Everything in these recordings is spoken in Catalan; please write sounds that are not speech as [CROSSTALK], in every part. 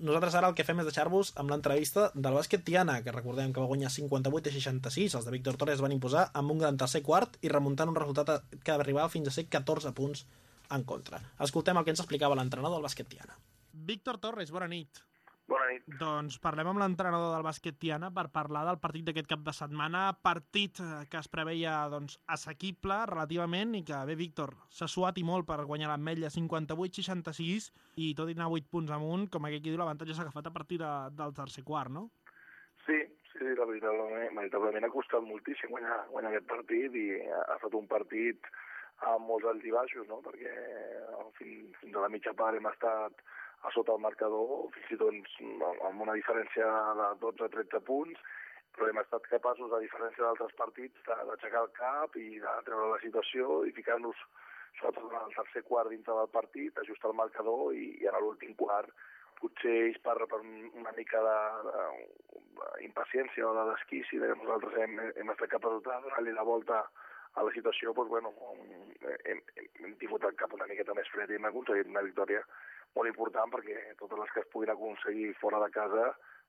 nosaltres ara el que fem és deixar-vos amb l'entrevista del bàsquet Tiana, que recordem que va guanyar 58 a 66, els de Víctor Torres van imposar amb un gran tercer quart i remuntant un resultat que arribava fins a ser 14 punts en contra. Escoltem el que ens explicava l'entrenador del bàsquet Tiana. Víctor Torres, bona nit. Bona nit. Doncs parlem amb l'entrenador del bàsquet Tiana per parlar del partit d'aquest cap de setmana, partit eh, que es preveia doncs, assequible relativament i que, bé, Víctor, s'ha suat i molt per guanyar l'Ametlla 58-66 i tot i anar 8 punts amunt, com que diu, l'avantatge s'ha agafat a partir de, del tercer quart, no? Sí, sí, sí veritablement, veritablement ha costat moltíssim guanyar, guanyar aquest partit i ha estat un partit amb molts alts i baixos, no? perquè fins, fins a la mitja part hem estat a sota el marcador, fins i tot amb una diferència de 12-13 punts, però hem estat capaços, a diferència d'altres partits, d'aixecar el cap i de treure la situació i ficar-nos sobretot en el tercer quart dintre del partit, ajustar el marcador i, i en l'últim quart potser ells per, per una mica d'impaciència o de desquici, que nosaltres hem, hem estat capaços de donar-li la volta a la situació, doncs, bueno, hem, hem tingut el cap una miqueta més fred i hem aconseguit una victòria molt important perquè totes les que es puguin aconseguir fora de casa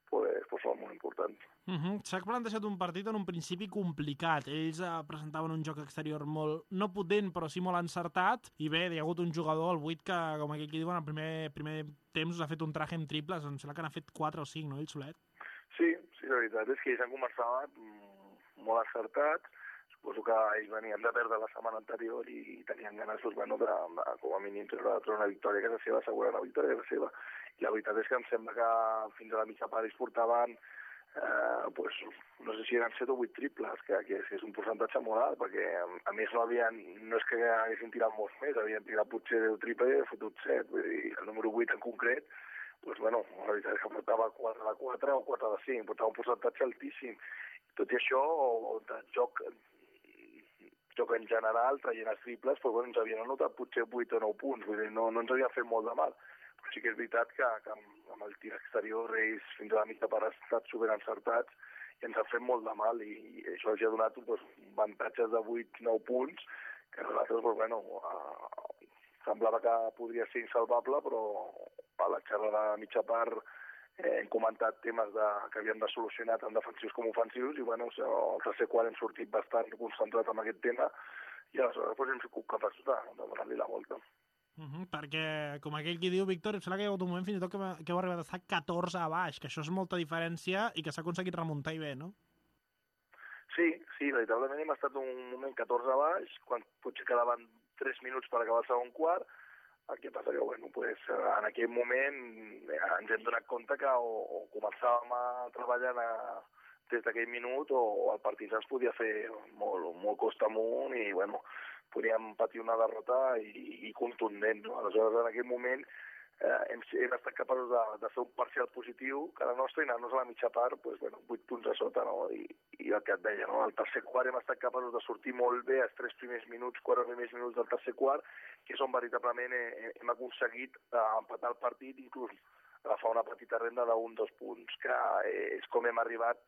pues, pues són molt importants. Uh -huh. S'ha plantejat un partit en un principi complicat. Ells eh, presentaven un joc exterior molt, no potent, però sí molt encertat, i bé, hi ha hagut un jugador, el 8, que, com aquí diuen, al primer, primer temps us ha fet un traje amb triples, em sembla que n'ha fet 4 o 5, no, el Solet? Sí, sí, la veritat és que ells han començat mm, molt acertats, suposo que ells venien de perdre la setmana anterior i tenien ganes, doncs, bueno, de, de, com a mínim, treure, treure una victòria que la seva, assegurar una victòria que la seva. I la veritat és que em sembla que fins a la mitja part ells portaven eh, pues, no sé si eren 7 o 8 triples, que, que és, un percentatge molt alt, perquè a més no havien, no és que haguessin tirat molts més, havien tirat potser 10 triples i fotut 7, vull dir, el número 8 en concret, pues, bueno, la veritat és que portava 4 de 4 o 4 de 5, portava un percentatge altíssim. Tot i això, de joc joc en general, traient els triples, però bueno, ens havien anotat potser 8 o 9 punts, vull dir, no, no ens havien fet molt de mal. Però sí que és veritat que, que amb, amb el tir exterior ells fins a la mitja part han estat super encertats i ens han fet molt de mal i, i això els ha donat doncs, avantatges de 8-9 punts que nosaltres, doncs, bueno, uh, semblava que podria ser insalvable, però a la xerra de mitja part eh, hem comentat temes de, que havíem de solucionar tant defensius com ofensius i bueno, el tercer quart hem sortit bastant concentrat en aquest tema i aleshores doncs, hem sigut capaços de, de donar-li la volta. Uh -huh, perquè, com aquell qui diu, Víctor, em sembla que hi ha hagut un moment fins i tot que, que heu arribat a estar 14 a baix, que això és molta diferència i que s'ha aconseguit remuntar i bé, no? Sí, sí, veritablement hem estat un moment 14 a baix, quan potser quedaven 3 minuts per acabar el segon quart, el que passa que, bueno, pues, en aquell moment eh, ens hem donat compte que o, o començàvem a treballar a, des d'aquell minut o, o el partit ens podia fer molt, molt costa amunt i, bueno, podíem patir una derrota i, i contundent. No? Aleshores, en aquell moment eh, hem, hem estat capaços de, de fer un parcial positiu cada nostre i anar-nos a la mitja part, pues, bueno, 8 punts a sota, no? I, i el que et deia, no? el tercer quart hem estat capaços de sortir molt bé els tres primers minuts, quatre primers minuts del tercer quart, que és on veritablement he, hem aconseguit eh, empatar el partit, inclús agafar una petita renda d'un dos punts, que eh, és com hem arribat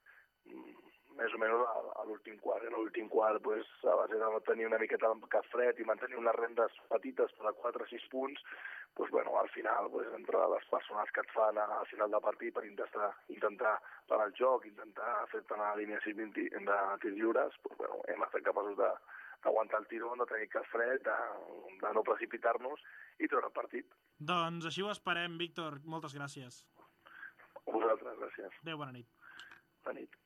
mm, més o menys a, l'últim quart. En l'últim quart, pues, a base de no tenir una miqueta de cap fred i mantenir unes rendes petites per a 4 o 6 punts, pues, bueno, al final, pues, entre les persones que et fan al final del partit per intentar, intentar parar el joc, intentar fer-te una línia de tirs lliures, pues, bueno, hem estat capaços de, d'aguantar el tiró, de tenir cap fred, de, de no precipitar-nos i treure el partit. Doncs així ho esperem, Víctor. Moltes gràcies. A vosaltres, gràcies. Adéu, bona nit. Bona nit.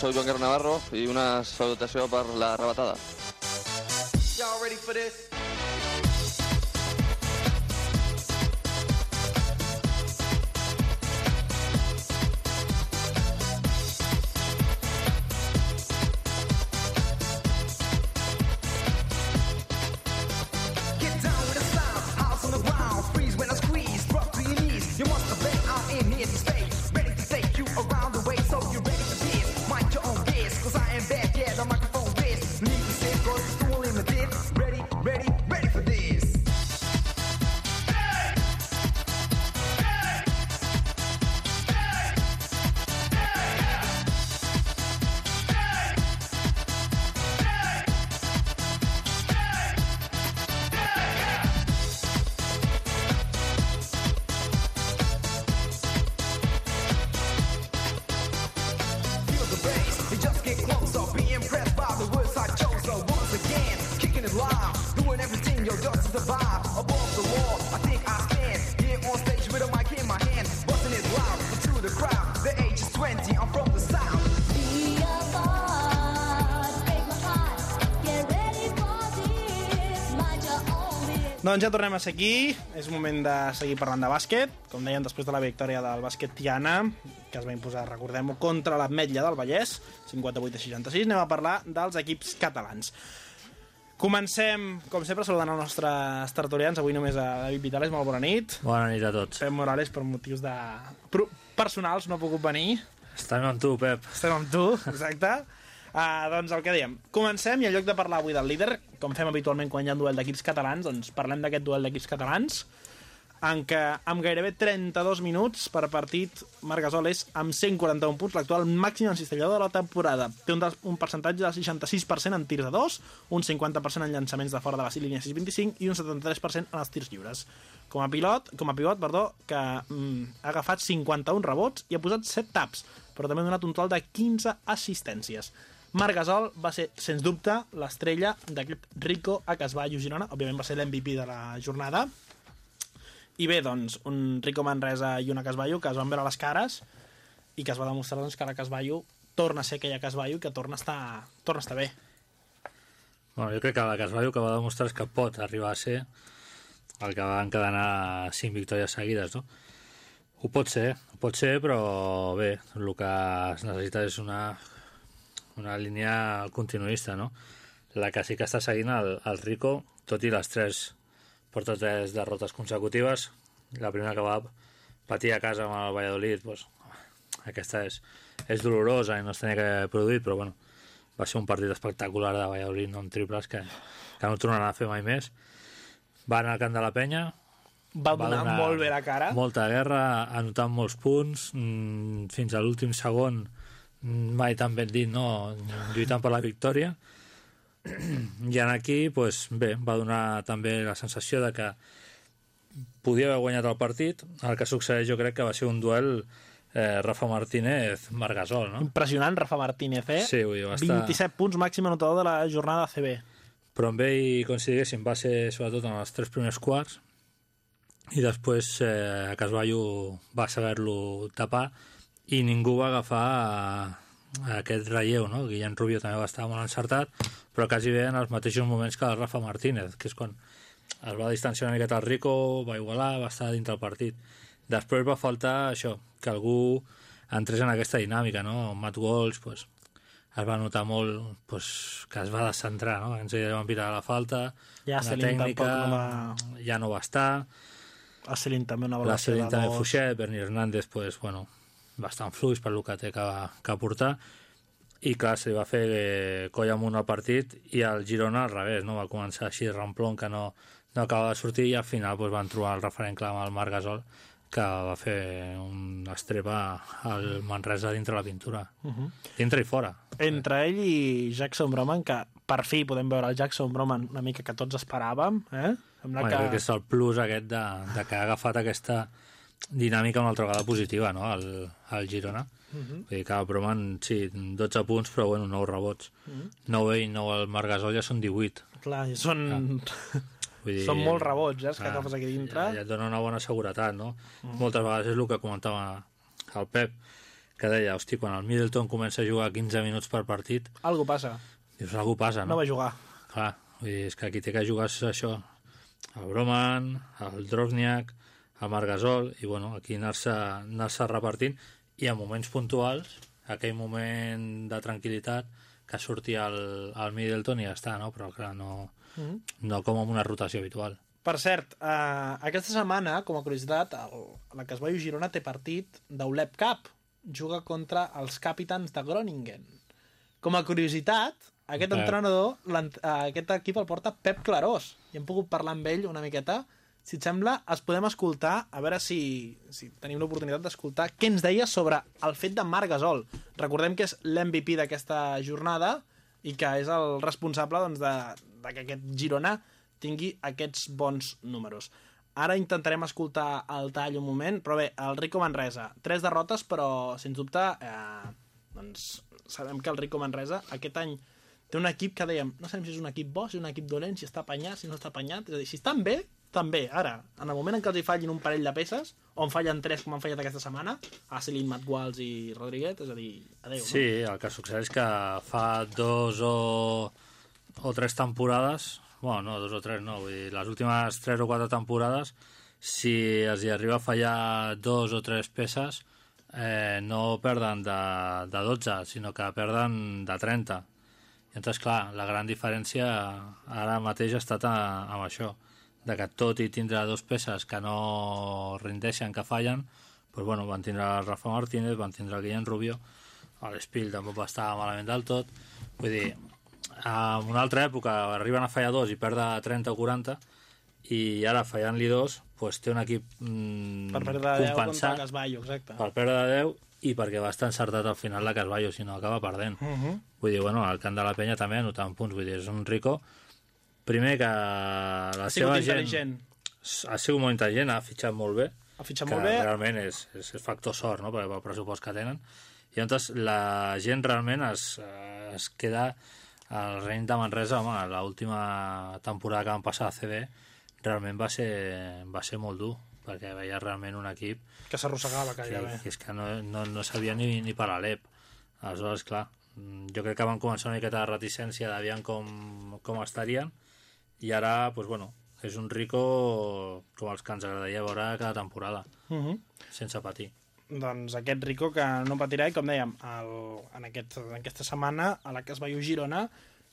Soy Joan Guerra Navarro y una salutació per la rebatada. Doncs ja tornem a ser aquí. És moment de seguir parlant de bàsquet. Com deien, després de la victòria del bàsquet Tiana, que es va imposar, recordem-ho, contra l'Ametlla del Vallès, 58 a 66, anem a parlar dels equips catalans. Comencem, com sempre, saludant els nostres tertulians. Avui només a David Vitales, molt bona nit. Bona nit a tots. Pep Morales, per motius de... personals, no ha pogut venir. Estem amb tu, Pep. Estem amb tu, [LAUGHS] exacte. Uh, doncs el que dèiem, comencem i en lloc de parlar avui del líder, com fem habitualment quan hi ha duel d'equips catalans, doncs parlem d'aquest duel d'equips catalans, en què amb gairebé 32 minuts per partit, Marc Gasol és amb 141 punts, l'actual màxim encistellador de la temporada. Té un, un percentatge del 66% en tirs de dos, un 50% en llançaments de fora de la línia 6-25 i un 73% en els tirs lliures. Com a pilot, com a pivot, perdó, que mm, ha agafat 51 rebots i ha posat 7 taps, però també ha donat un total de 15 assistències. Marc Gasol va ser, sens dubte, l'estrella d'aquest Rico a Casballo Girona. Òbviament va ser l'MVP de la jornada. I bé, doncs, un Rico Manresa i una Casballo que es van veure les cares i que es va demostrar doncs, que la Casballo torna a ser aquella Casballo que torna a estar, torna a estar bé. Bueno, jo crec que la Casballo que va demostrar és que pot arribar a ser el que va encadenar cinc victòries seguides, no? Ho pot ser, ho pot ser, però bé, el que es necessita és una, una línia continuista, no? La que sí que està seguint el, el Rico, tot i les tres porta tres derrotes consecutives. La primera que va patir a casa amb el Valladolid, doncs, aquesta és, és dolorosa i no es tenia que produït, però bueno, va ser un partit espectacular de Valladolid, no en triples, que, que no tornaran a fer mai més. Va anar al camp de la penya, Va donar, molt bé la cara. Molta guerra, anotant molts punts, mm, fins a l'últim segon, mai tan ben dit, no? lluitant per la victòria. I en aquí, pues, bé, va donar també la sensació de que podia haver guanyat el partit. El que succeeix jo crec que va ser un duel eh, Rafa Martínez-Marc Gasol, no? Impressionant, Rafa Martínez, eh? Sí, dir, va estar... 27 punts màxim anotador de la jornada CB. però amb ell, com si diguéssim, va ser sobretot en els tres primers quarts i després eh, Casballo va saber-lo tapar i ningú va agafar eh, aquest relleu, no? Guillem Rubio també va estar molt encertat, però quasi bé en els mateixos moments que el Rafa Martínez, que és quan es va distanciar una miqueta el Rico, va igualar, va estar dintre el partit. Després va faltar això, que algú entrés en aquesta dinàmica, no? Matt Walsh, pues, es va notar molt pues, que es va descentrar, no? Ens van pitar la falta, Ja la tècnica no va- ja no va estar, A Celine també una la valoració de també dos. Fuixet, Berni Hernández, pues, bueno, bastant fluix per lo que té que, que aportar i clar, se li va fer eh, coll amunt al partit i el Girona al revés, no? va començar així ramplon que no, no acaba de sortir i al final pues, van trobar el referent clar amb el Marc Gasol que va fer un estrepa al Manresa dintre la pintura uh -huh. dintre i fora Entre ell i Jackson Broman, que per fi podem veure el Jackson Broman una mica que tots esperàvem, eh? Sembla Bueno, que... que és el plus aquest de, de que ha agafat aquesta dinàmica una altra vegada positiva, no?, el, el Girona. Uh -huh. Vull dir que Broman, sí, 12 punts, però bueno, 9 rebots. Uh -huh. 9 ell, 9 el Marc Gasol ja són 18. Clar, són... Vull [LAUGHS] dir, Són molts rebots, eh, els que clar, agafes aquí dintre. Ja, ja et dona una bona seguretat, no? Mm. Moltes vegades és el que comentava el Pep, que deia, hosti, quan el Middleton comença a jugar 15 minuts per partit, Algo passa. dius, algú passa, No no? va jugar. Clar, vull dir, és que aquí té que jugar això, el Broman, el Drobniak, el Marc Gasol, i bueno, aquí anar-se anar repartint, i en moments puntuals, aquell moment de tranquil·litat, que sortia el, el Middleton i ja està, no? Però clar, no, Mm. no com amb una rotació habitual. Per cert, eh, aquesta setmana, com a curiositat, el, la que es va Girona té partit d'Ulep Cup. Juga contra els Capitans de Groningen. Com a curiositat, aquest entrenador, eh, aquest equip el porta Pep Clarós. I hem pogut parlar amb ell una miqueta. Si et sembla, es podem escoltar, a veure si, si tenim l'oportunitat d'escoltar què ens deia sobre el fet de Marc Gasol. Recordem que és l'MVP d'aquesta jornada i que és el responsable doncs, de, de que aquest Girona tingui aquests bons números. Ara intentarem escoltar el tall un moment, però bé, el Rico Manresa, tres derrotes, però sens dubte, eh, doncs, sabem que el Rico Manresa aquest any té un equip que dèiem, no sabem si és un equip bo, si és un equip dolent, si està apanyat, si no està apanyat, és a dir, si estan bé, estan bé. Ara, en el moment en què els hi fallin un parell de peces, o en fallen tres com han fallat aquesta setmana, Matt Walls i Rodríguez, és a dir, adeu. Sí, el que succeeix és que fa dos o, o tres temporades, bueno, no, dos o tres no, vull dir, les últimes tres o quatre temporades, si els hi arriba a fallar dos o tres peces, eh, no perden de, de 12, sinó que perden de 30. I entonces, clar, la gran diferència ara mateix ha estat a, amb això, de que tot i tindre dos peces que no rindeixen, que fallen, pues, bueno, van tindre el Rafa Martínez, van tindre el Guillem Rubio, l'Espil tampoc va estar malament del tot, vull dir, en una altra època arriben a fallar dos i perda 30 o 40, i ara fallant-li dos, pues, té un equip mm, Per perdre de 10 contra compensat el Casballo, exacte. per perdre de 10 i perquè va estar encertat al final la Casballo, si no acaba perdent. Uh -huh. Vull dir, bueno, el camp de la penya també anotant punts, vull dir, és un rico. Primer que la Ha seva gent ha sigut molt intel·ligent, ha fitxat molt bé, Ha fitxat molt bé. realment és, és, és factor sort, no?, perquè el pressupost que tenen. I llavors la gent realment es, eh, es queda al reiny de Manresa, home, l'última temporada que van passar a CB realment va ser, va ser molt dur, perquè veia realment un equip Que s'arrossegava gairebé. que és que no, no, no sabia ni, ni per l'Alep. Aleshores, clar, jo crec que van començar una miqueta de reticència d'aviam com, com estarien i ara, doncs, bueno, és un rico com els que ens agradaria veure cada temporada, Uh -huh. sense patir. Doncs aquest Rico que no patirà i com dèiem, el, en, aquest, en aquesta setmana a la que es va Girona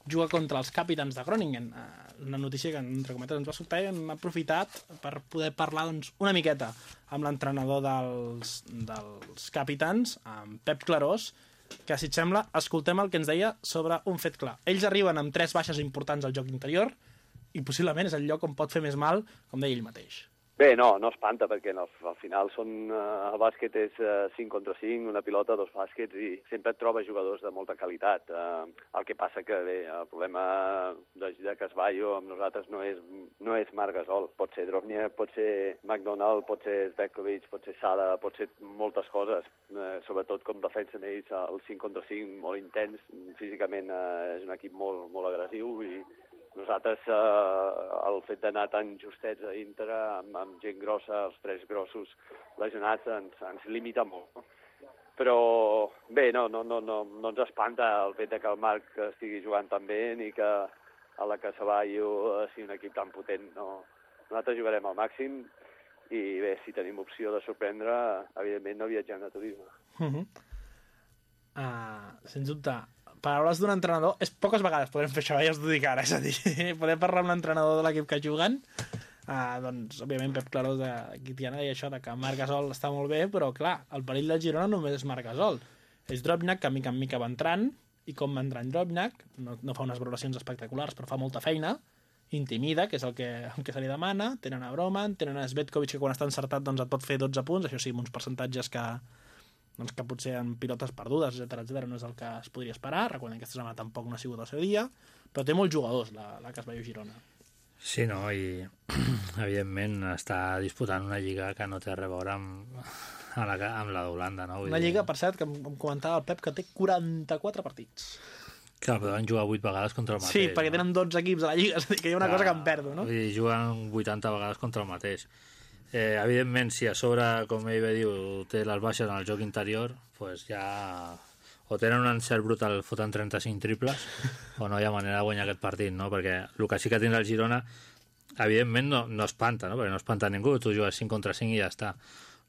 juga contra els capitans de Groningen. Eh, Una notícia que, entre cometes, ens va sobtar i hem aprofitat per poder parlar doncs, una miqueta amb l'entrenador dels, dels capitans, amb Pep Clarós, que, si et sembla, escoltem el que ens deia sobre un fet clar. Ells arriben amb tres baixes importants al joc interior i possiblement és el lloc on pot fer més mal, com deia ell mateix. Bé, no, no espanta, perquè no, al final són, eh, el bàsquet és eh, 5 contra 5, una pilota, dos bàsquets, i sempre et trobes jugadors de molta qualitat. Eh, el que passa que, bé, el problema de, de Casballo amb nosaltres no és, no és Marc Gasol. Pot ser Drobnia, pot ser McDonald, pot ser Zvekovic, pot ser Sala, pot ser moltes coses. Eh, sobretot com defensen ells el 5 contra 5, molt intens. Físicament eh, és un equip molt, molt agressiu i nosaltres, eh, el fet d'anar tan justets a dintre, amb, amb gent grossa, els tres grossos lesionats, ens, ens limita molt. Però bé, no, no, no, no, no ens espanta el fet de que el Marc estigui jugant tan bé ni que a la Casaballo sigui un equip tan potent. No. Nosaltres jugarem al màxim i bé, si tenim opció de sorprendre, evidentment no viatgem de turisme. Uh -huh. uh, sens dubte, paraules d'un entrenador, és poques vegades podrem fer això, ja us ho dic ara, és a dir, [LAUGHS] poder parlar amb l'entrenador de l'equip que juguen, uh, doncs, òbviament, Pep Clarós de Quitiana deia això, de que Marc Gasol està molt bé, però, clar, el perill del Girona només és Marc Gasol. És Drobnak, que mica en mica va entrant, i com va entrant Drobnak, no, no fa unes valoracions espectaculars, però fa molta feina, intimida, que és el que, el que se li demana, tenen a Broman, tenen a Svetkovic, que quan està encertat doncs et pot fer 12 punts, això sí, amb uns percentatges que, doncs que potser en pilotes perdudes, etc etc no és el que es podria esperar, recordem que aquesta setmana tampoc no ha sigut el seu dia, però té molts jugadors la, la Casballo Girona. Sí, no, i [CLEARS THROAT] evidentment està disputant una lliga que no té a veure amb, [LAUGHS] amb la, amb la d'Holanda, no? Vull Una dir, lliga, per cert, que em, em comentava el Pep, que té 44 partits. Clar, però van jugar 8 vegades contra el mateix. sí, perquè no? tenen 12 equips a la lliga, és a dir, que hi ha una Clar, cosa que em perdo, no? Vull dir, juguen 80 vegades contra el mateix. Eh, evidentment, si a sobre, com ell bé diu, té les baixes en el joc interior, pues ja o tenen un encert brutal fotent 35 triples [LAUGHS] o no hi ha manera de guanyar aquest partit, no? Perquè el que sí que tindrà el Girona evidentment no, no espanta, no? Perquè no espanta ningú, tu jugues 5 contra 5 i ja està.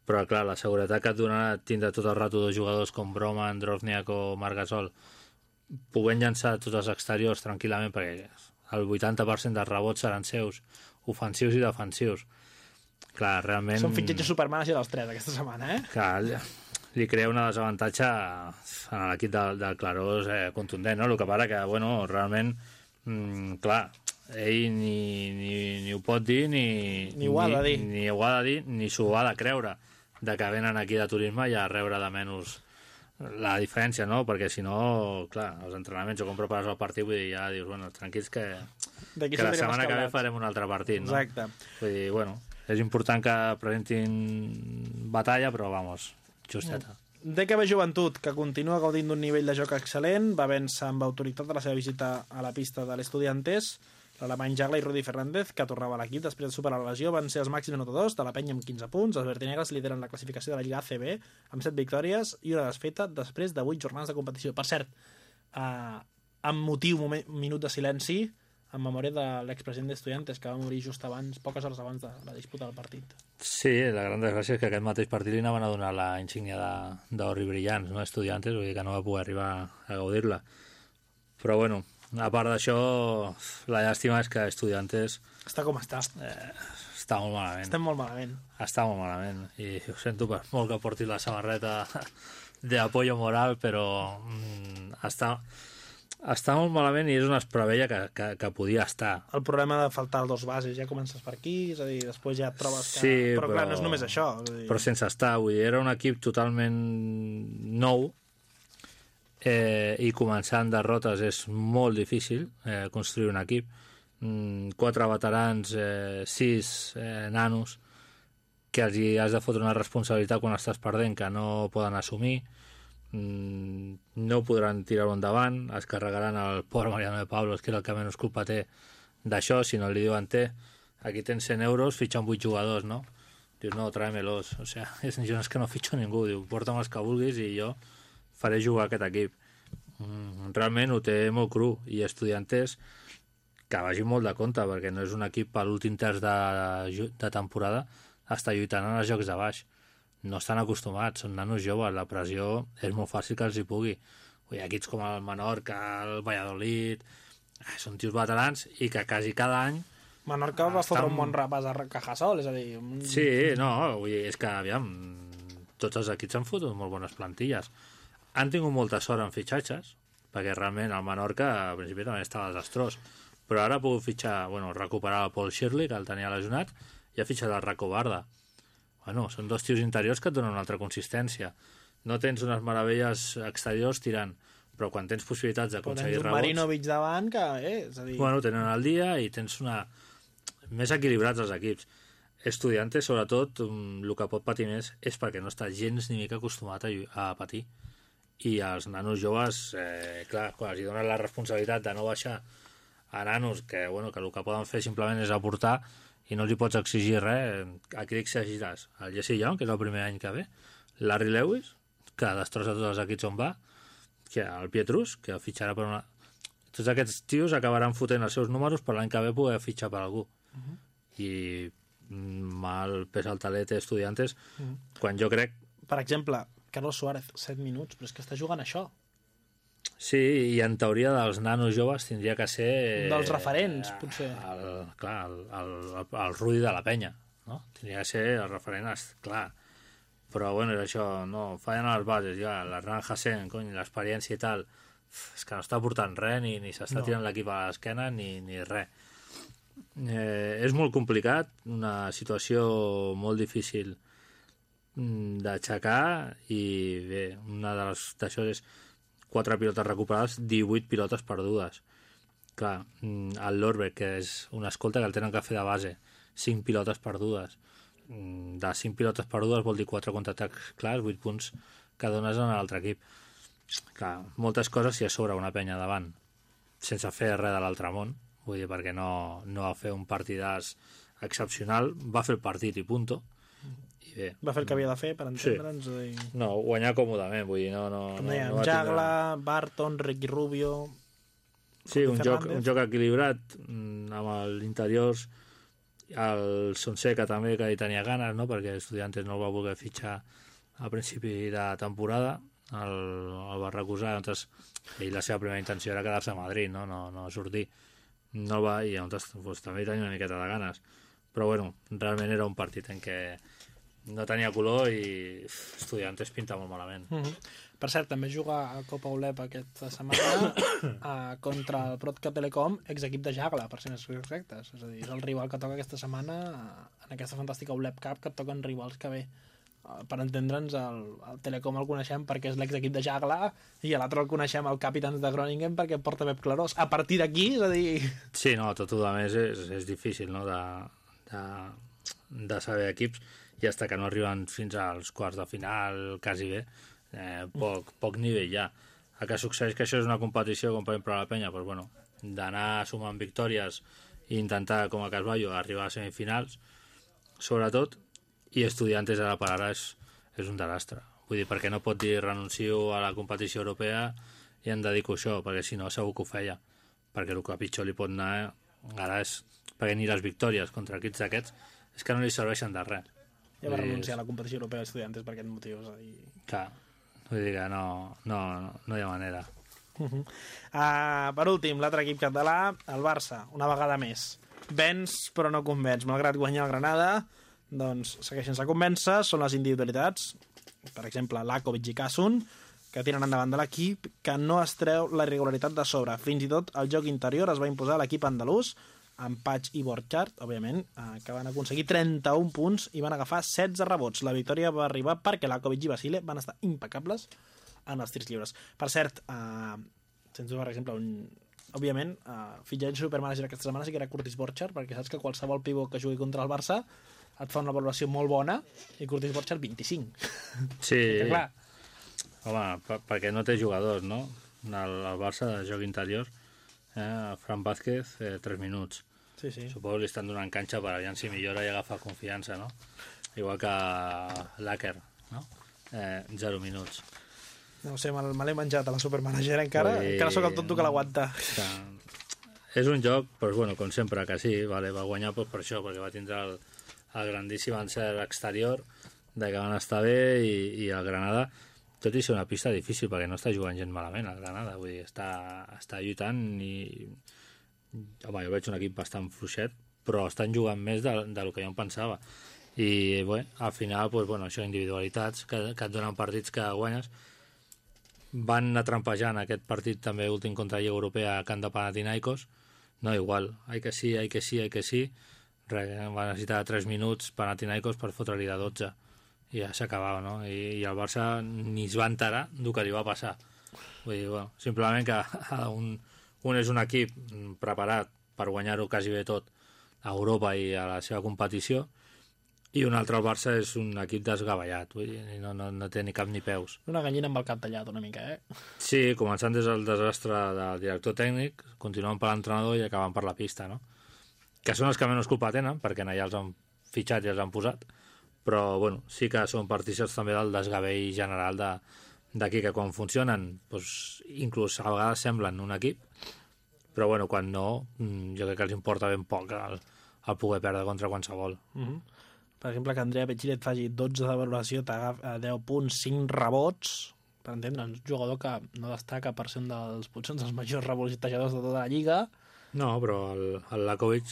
Però, clar, la seguretat que et donarà tindre tot el rato dos jugadors com Broman, Drozniak o Marc Gasol podent llançar tots els exteriors tranquil·lament perquè el 80% dels rebots seran seus, ofensius i defensius. Clar, realment... Són fitxatges supermanager dels tres aquesta setmana, eh? Clar, li- crea una desavantatge en l'equip del, del Clarós eh, contundent, no? El que passa que, bueno, realment, mm, clar, ell ni, ni, ni ho pot dir ni, Ni ho ha de dir. ni, ni ho ha de dir ni s'ho ha de creure de que venen aquí de turisme i a rebre de menys la diferència, no? Perquè si no, clar, els entrenaments o com prepares el partit, vull dir, ja dius, bueno, tranquils que, que la setmana que ve farem un altre partit, no? Exacte. Vull dir, bueno, és important que presentin batalla, però, vamos, justeta. DKB Joventut, que continua gaudint d'un nivell de joc excel·lent, va vèncer amb autoritat a la seva visita a la pista de l'Estudiantes, l'alemany Jagla i Rudi Fernández, que tornava a l'equip després de superar la lesió, van ser els màxims anotadors de la penya amb 15 punts. Els vertinegres lideren la classificació de la Lliga ACB amb 7 victòries i una desfeta després de 8 jornades de competició. Per cert, eh, amb motiu, moment, minut de silenci, en memòria de l'expresident d'Estudiantes, que va morir just abans, poques hores abans de la disputa del partit. Sí, la gran desgràcia és que aquest mateix partit li anaven a donar la insígnia de- d'or i brillants, no? Estudiantes, vull dir que no va poder arribar a gaudir-la. Però bueno, a part d'això, la llàstima és que Estudiantes Està com està. està molt malament. Estem molt malament. Està molt malament. I ho sento per molt que porti la samarreta d'apoyo moral, però mm, està, està molt malament i és una espreveia que, que, que podia estar. El problema de faltar dos bases, ja comences per aquí, és a dir, després ja et trobes que... Sí, però, clar, però- no és només això. És dir, però sense estar, vull dir, era un equip totalment nou eh, i començar amb derrotes és molt difícil eh, construir un equip mm, quatre veterans eh, sis eh, nanos que els hi has de fotre una responsabilitat quan estàs perdent que no poden assumir no podran tirar-ho endavant es carregaran el pobre Mariano de Pablos que era el que menys culpa té d'això, si no li diuen té aquí tens 100 euros, fitxen 8 jugadors no? Dius, no, tráemelos. O sea, és, [LAUGHS] jo és que no fitxo ningú. Diu, porta'm els que vulguis i jo faré jugar aquest equip. Mm, realment ho té molt cru. I estudiantes que vagi molt de compte, perquè no és un equip per l'últim terç de, de temporada està lluitant en els jocs de baix. No estan acostumats, són nanos joves, la pressió és molt fàcil que els hi pugui. Ui, equips com el Menorca, el Valladolid, eh, són tios veterans i que quasi cada any Menorca va Està fotre un bon repàs a Cajasol, és a dir... Sí, no, vull dir, és que, aviam, tots els equips han fotut molt bones plantilles. Han tingut molta sort en fitxatges, perquè realment el Menorca al principi també estava desastrós, però ara ha pogut fitxar, bueno, recuperar el Paul Shirley, que el tenia lesionat, i ha fitxat el Raco Barda. Bueno, són dos tios interiors que et donen una altra consistència. No tens unes meravelles exteriors tirant, però quan tens possibilitats Però d'aconseguir tens un rebots... Marinovic davant que, eh, és a dir... Bueno, tenen el dia i tens una... més equilibrats els equips. Estudiantes, sobretot, el que pot patir més és perquè no està gens ni mica acostumat a, a patir. I els nanos joves, eh, clar, quan els donen la responsabilitat de no baixar a nanos que, bueno, que el que poden fer simplement és aportar i no els hi pots exigir res, eh, aquí exigiràs el Jesse Young, que és el primer any que ve, Larry Lewis, que destrossa tots els equips on va, que el Pietrus, que fitxarà per una... Tots aquests tios acabaran fotent els seus números per l'any que ve poder fitxar per algú. I mm, mal pes al talet estudiantes, quan jo crec Per exemple, Carlos Suárez, 7 minuts, però és que està jugant això. Sí, i en teoria dels nanos joves tindria que ser... Un dels referents, potser. El, clar, el, el, el, Rudi de la penya, no? Tindria que ser el referent, clar. Però, bueno, és això, no, fallen a les bases, ja, l'Hernán Hassen, cony, l'experiència i tal, és que no està portant res, ni, ni s'està No. tirant l'equip a l'esquena, ni, ni res. Eh, és molt complicat, una situació molt difícil mm, d'aixecar i bé, una de les d'això és quatre pilotes recuperades, 18 pilotes perdudes. Clar, mm, el Lorbeck, que és una escolta que el tenen que fer de base, 5 pilotes perdudes. Mm, De 5 pilotes perdudes vol dir 4 contraatacs clars, 8 punts que dones en l'altre equip. Clar, moltes coses si a sobre una penya davant, sense fer res de l'altre món, vull dir, perquè no, no va fer un partidàs excepcional, va fer el partit i punto, i bé, Va fer el que havia de fer, per entendre'ns. Sí. Dir... no, guanyar còmodament, vull dir, no... no, Com no, dèiem, no va Jagla, tindre- Barton, Ricky Rubio... Sí, un joc, un joc equilibrat mm, amb l'interior el Sonseca també que hi tenia ganes no? perquè Estudiantes no el va voler fitxar a principi de temporada el, el va recusar llavors, ell la seva primera intenció era quedar-se a Madrid no, no, no sortir no va i llavors pues, també hi tenia una miqueta de ganes però bueno, realment era un partit en què no tenia color i Estudiantes pinta molt malament Mm -hmm. Per cert, també juga a Copa ULEP aquesta setmana uh, [COUGHS] contra el Prodca Telecom, exequip de Jagla, per ser més correctes. És a dir, és el rival que toca aquesta setmana eh, en aquesta fantàstica ULEP Cup que et toquen rivals que bé. Uh, per entendre'ns, el, el Telecom el coneixem perquè és l'exequip de Jagla i l'altre el coneixem, el Capitans de Groningen, perquè porta Pep Clarós. A partir d'aquí, és a dir... Sí, no, tot el més és, és difícil no? de, de, de saber equips i hasta que no arriben fins als quarts de final quasi bé eh, poc, poc nivell ja. El que succeeix que això és una competició, com per exemple la penya, doncs, bueno, d'anar sumant victòries i intentar, com a Casballo, arribar a semifinals, sobretot, i estudiantes ara per ara és, és un desastre. Vull dir, perquè no pot dir renuncio a la competició europea i em dedico a això, perquè si no segur que ho feia. Perquè el que pitjor li pot anar ara és perquè ni les victòries contra equips d'aquests és que no li serveixen de res. Ja va renunciar a la competició europea d'estudiantes per aquest motiu. És a dir... Clar, vull dir que no, no, no, hi ha manera. Uh, per últim, l'altre equip català, el Barça, una vegada més. Vens, però no convenç. Malgrat guanyar el Granada, doncs segueixen sense convèncer, són les individualitats, per exemple, Lakovic i Kasun, que tiren endavant de l'equip, que no es treu la irregularitat de sobre. Fins i tot el joc interior es va imposar a l'equip andalús, amb Patx i Borchardt, òbviament, eh, que van aconseguir 31 punts i van agafar 16 rebots. La victòria va arribar perquè Lakovic i Basile van estar impecables en els tirs lliures. Per cert, eh, sens dubte, per exemple, un, òbviament, eh, fitxatge supermanager aquesta setmana sí que era Curtis Borchardt, perquè saps que qualsevol pivot que jugui contra el Barça et fa una valoració molt bona i Curtis Borchardt 25. Sí, [LAUGHS] Que clar, home, per, perquè no té jugadors, no? El, el Barça de joc interior, eh, Fran Vázquez, eh, 3 minuts. sí, sí. Suposo que li estan donant canxa per aviam si millora i agafa confiança, no? Igual que l'Aker, no? Eh, 0 minuts. No sé, me, l'he menjat a la supermanager encara, dir, encara sóc el tonto que l'aguanta. És un joc, doncs, bueno, com sempre, que sí, vale, va guanyar doncs, per això, perquè va tindre el, el grandíssim encert exterior de que van estar bé i, i el Granada, tot i ser una pista difícil, perquè no està jugant gent malament, el Granada, vull dir, està, està lluitant i... Home, jo veig un equip bastant fluixet, però estan jugant més de, del que jo em pensava. I, bé, al final, doncs, bueno, això, individualitats que, que et donen partits que guanyes, van anar trampejant aquest partit també últim contra Lliga Europea a Camp de Panathinaikos. No, igual, ai que sí, ai que sí, ai que sí. Re, va necessitar 3 minuts Panathinaikos per fotre-li de 12 i ja s'acabava, no? I, i el Barça ni es va enterar del que li va passar vull dir, bueno, simplement que [LAUGHS] un, un és un equip preparat per guanyar-ho quasi bé tot a Europa i a la seva competició i un altre, el Barça, és un equip desgavellat, vull dir, no, no, no té ni cap ni peus. Una gallina amb el cap tallat una mica, eh? Sí, començant des del desastre del director tècnic, continuant per l'entrenador i acabant per la pista, no? Que són els que menys culpa tenen, perquè allà els han fitxat i els han posat, però, bueno, sí que són partícips també del desgavell general de d'aquí que quan funcionen, doncs, inclús a vegades semblen un equip, però, bueno, quan no, mm, jo crec que els importa ben poc el, el poder perdre contra qualsevol. Mm -hmm. Per exemple, que Andrea Petxir et faci 12 de valoració, t'agafa 10 punts, 5 rebots, per entendre, un jugador que no destaca per ser un dels, potser un dels majors revoltejadors de tota la lliga. No, però el, el Lakovic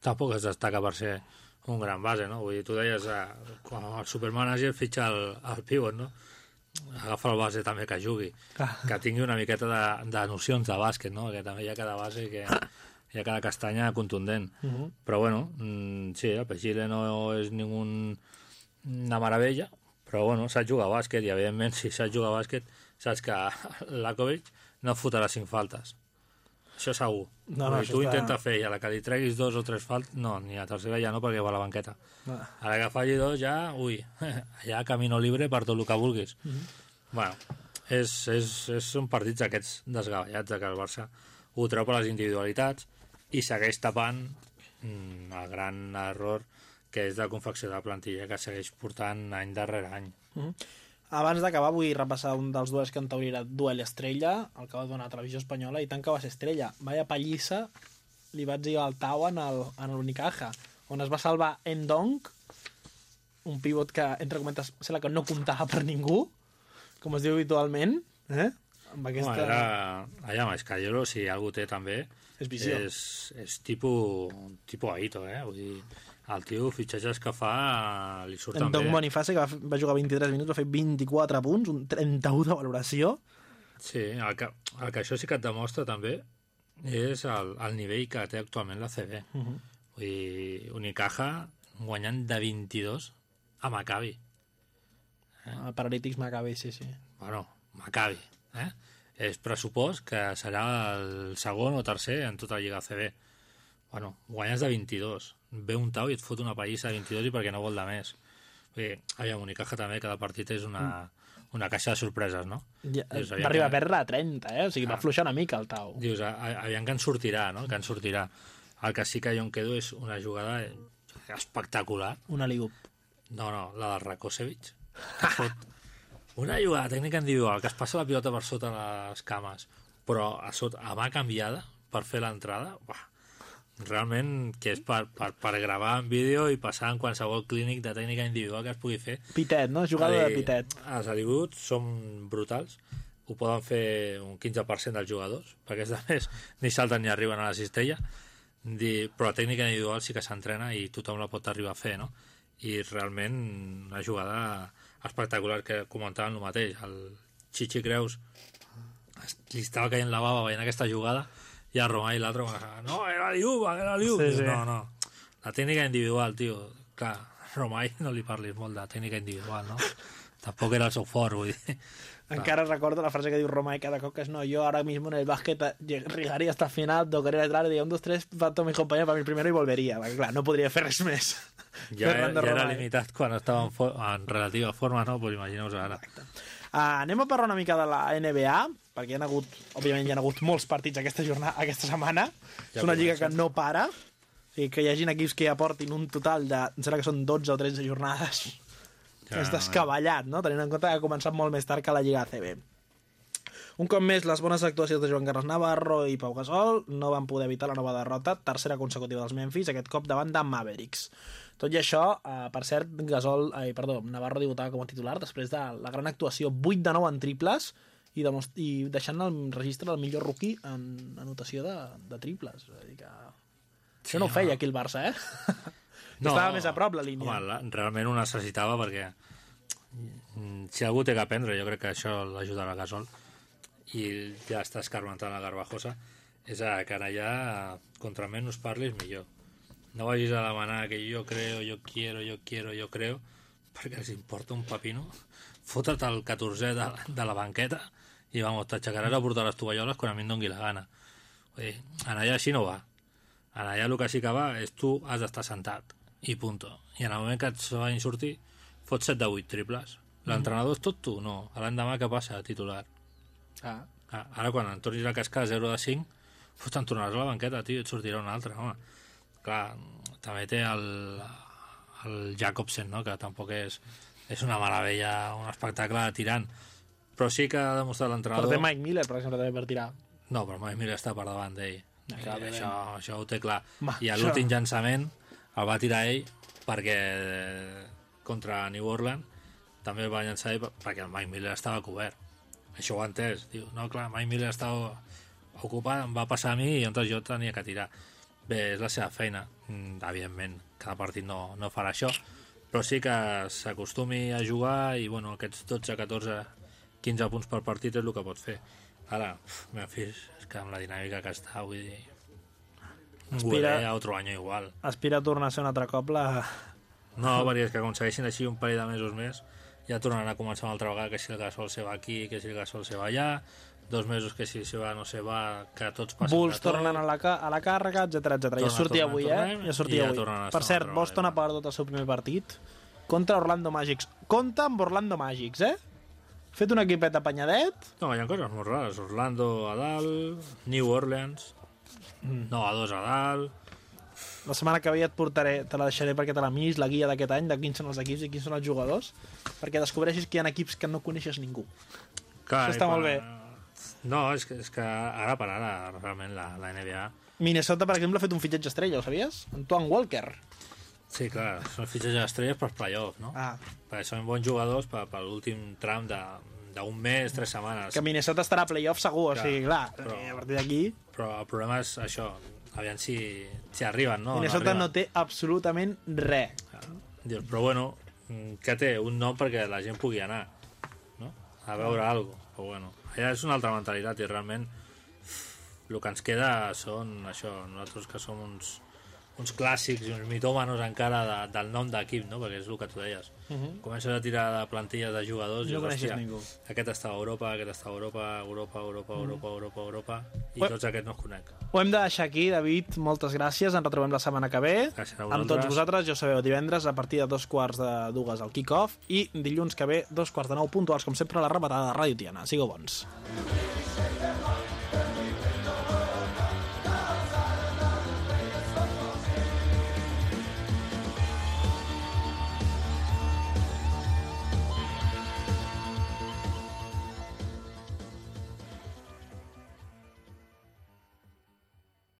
tampoc es destaca per ser un gran base, no? Vull dir, tu deies, eh, quan el supermanager fitxa el, el pivot, no? Agafa el base també que jugui, Ah. que tingui una miqueta de, de nocions de bàsquet, no? Que també hi ha cada base que hi ha cada castanya contundent. Uh -huh. Però bueno, mm, sí, el Pechile no és ningú una meravella, però bueno, saps jugar a bàsquet i evidentment si saps jugar a bàsquet saps que l'Akovic no fotrà cinc faltes. Això segur. No, no, tu està- intenta fer i a la que li treguis dos o tres faltes, no, ni a la tercera ja no perquè va a la banqueta. Ah. A la que falli dos ja, ui, [LAUGHS] allà camino libre per tot el que vulguis. Mhm. Bueno, és, és, és, són partits aquests desgavellats de que el Barça ho treu per les individualitats i segueix tapant mm, el gran error que és de confecció de plantilla que segueix portant any darrere any. Abans d'acabar vull repassar un dels duels que en teoria era duel estrella, el que va donar a Televisió Espanyola, i tant que va ser estrella. Vaya pallissa li vaig dir al Tau en el- en l'Unicaja, on es va salvar Endong, un pivot que, entre comentes, sembla que no comptava per ningú, com es diu habitualment, eh? Amb aquesta... No, era... Allà, que Lloro, si algú té també, És visió. és, és tipus, tipus Aito, eh? Vull dir, el tio, fitxatges que fa, li surten Endong bé. Boniface, que va, va jugar 23 minuts, va fer 24 punts, un 31 de valoració. Sí, el que, el que això sí que et demostra també és el, el nivell que té actualment la CB. Uh -huh. Vull dir, Unicaja guanyant de 22 a Maccabi. El Paralítics Maccabi, sí, sí. Bueno, Maccabi, eh? És pressupost que serà el segon o tercer en tota la Lliga CB. Bueno, guanyes de 22. Ve un tau i et fot una pallissa de 22 i perquè no vol de més. Vull dir, aviam, Unicaja també, cada partit és una, una caixa de sorpreses, no? Ja, Dius, va arribar a que- perdre a 30, eh? O sigui, va Ah. afluixar una mica el Tau. Dius, a- a- aviam que en sortirà, no? Que en sortirà. El que sí que jo em quedo és una jugada espectacular. Una liup. No, no, la del Rakosevic. Que fot una jugada tècnica individual, que es passa la pilota per sota les cames, però a, sota, a mà canviada per fer l'entrada, uah, realment que és per, per, per gravar en vídeo i passar en qualsevol clínic de tècnica individual que es pugui fer. Pitet, no? Jugada de Pitet. Els Hollywoods són brutals, ho poden fer un 15% dels jugadors, perquè és de més, ni salten ni arriben a la cistella, però la tècnica individual sí que s'entrena i tothom la pot arribar a fer, no? I realment una jugada espectacular que comentaven el mateix. El Chichi Creus li estava caient la bava veient aquesta jugada i el Romà i l'altre no, era Liu, era Liu. Sí, sí. No, no. La tècnica individual, tio. Clar, [LAUGHS] Romai no li parlis molt de tècnica individual, no? Tampoc era el seu fort, vull [LAUGHS] dir. Encara recordo la frase que diu Romay cada cop que es no, yo ahora mismo en el básquet llegaría hasta el final, tocaría detrás, diría un, dos, tres, falto mi compañero para mi primero y volvería. Perquè, clar, no podria fer res més. Ja, ja era Romay. limitat quan estava en, en relativa forma, no? Pues imagineu-vos ara. Uh, anem a parlar una mica de la NBA, perquè hi ha hagut, òbviament hi ha hagut molts partits aquesta jornada, aquesta setmana. Ja és una lliga que no para. O sigui, que hi hagin equips que ja portin un total de... Em sembla que són 12 o 13 jornades. Ja, és descabellat, no? Tenint en compte que ha començat molt més tard que la Lliga ACB. Un cop més, les bones actuacions de Joan Carles Navarro i Pau Gasol no van poder evitar la nova derrota, tercera consecutiva dels Memphis, aquest cop davant de Mavericks. Tot i això, eh, per cert, Gasol, eh, perdó, Navarro debutava com a titular després de la gran actuació 8 de 9 en triples i, i deixant el registre del millor rookie en anotació de, de triples. És a dir que... Això no ho feia aquí el Barça, eh? [LAUGHS] No, Estava més a prop la línia. Home, la, realment ho necessitava perquè mm, si algú té que aprendre, jo crec que això l'ajudarà a Gasol i ja està escarmentant la garbajosa és a que ara ja contra menys parlis millor no vagis a demanar que jo creo, jo quiero, jo quiero, jo creo perquè els importa un papino. Fotre't el 14è de, de la banqueta i vamos, t'aixecaràs a portar les tovalloles quan a mi em dongui la gana. Vull dir, en allà així no va. En allà el que sí que va és tu has d'estar sentat i punto. I en el moment que et vagin sortir fots 7 de 8 triples. L'entrenador és tot tu? no, a l'endemà què passa titular? Ah. Ah, Ara, quan en tornis a cascar 0 de 5, pues te'n tornaràs a la banqueta, tio, i et sortirà un altre, home. Clar, també té el, el Jacobsen, no?, que tampoc és, és una meravella, un espectacle tirant. Però sí que ha demostrat Però l'entrenador... té Mike Miller, per exemple, també per tirar. No, però Mike Miller està per davant d'ell. Això, això ho té clar. Ma, I a això- l'últim llançament el va tirar ell perquè eh, contra New Orleans també el va llançar ell perquè el Mike Miller estava cobert. Això ho ha entès. Diu, no, clar, Mike Miller estava ocupat, em va passar a mi i llavors jo tenia que tirar. Bé, és la seva feina. Mm, evidentment, cada partit no, no farà això, però sí que s'acostumi a jugar i, bueno, aquests 12, 14, 15 punts per partit és el que pot fer. Ara, Memphis, és que amb la dinàmica que està, vull dir... Aspira- Aspira... a otro año igual. Aspira a tornar a ser un altre cop la... No, perquè és que aconsegueixin així un parell de mesos més, ja tornaran a començar una altra vegada que si el Gasol se va aquí, que si el Gasol se va allà, dos mesos que si se va no se va, que tots passen Bulls tot. tornen a la, a la càrrega, etc etc. Ja Torna, sortia avui, tornem, eh? Ja sortia ja avui. tornen a Per cert, Boston ha perdut el seu primer partit contra Orlando Magics. Compte amb Orlando Magics, eh? Fet un equipet apanyadet. No, hi ha coses molt rares. Orlando a dalt, New Orleans, Mm. no, a dos a dalt... La setmana que ve et portaré, te la deixaré perquè te la miris, la guia d'aquest any, de quins són els equips i quins són els jugadors, perquè descobreixis que hi ha equips que no coneixes ningú. Clar, Això està i molt bé. No, és que, és que ara per ara, realment, la, la NBA... Minnesota, per exemple, ha fet un fitxatge estrella, ho sabies? Antoine Walker. Sí, clar, són fitxatges estrelles per playoff, no? Ah, Perquè són bons jugadors per, per l'últim tram de- d'un mes, tres setmanes. que Minnesota estarà a playoff segur, Clar, o sigui, clar, però- a partir d'aquí... Però el problema és això, aviam si, si arriben, no? Minnesota no, arriben. té absolutament res. Dius, però bueno, mm, que té un nom perquè la gent pugui anar, no? A veure alguna cosa. Però bueno, allà és una altra mentalitat i realment el que ens queda són això, nosaltres que som uns, uns clàssics i uns mitòmanos encara de, del nom d'equip, no? Perquè és el que tu deies. Uh -huh. Comences a tirar de plantilles de jugadors i Mhm. No dius, coneixes "Hòstia, ningú." aquest està a Europa, aquest està a Europa, Europa, Europa, Europa, Europa, Europa, i I tots aquests no els conec. Ho hem de deixar aquí, David. Moltes gràcies. Ens retrobem la setmana que ve. Gràcies a Amb tots vosaltres, ja ho sabeu, divendres a partir de dos quarts de dues al kick-off i dilluns que ve dos quarts de nou puntuals, com sempre, a la repetada de Ràdio Tiana. Sigueu bons.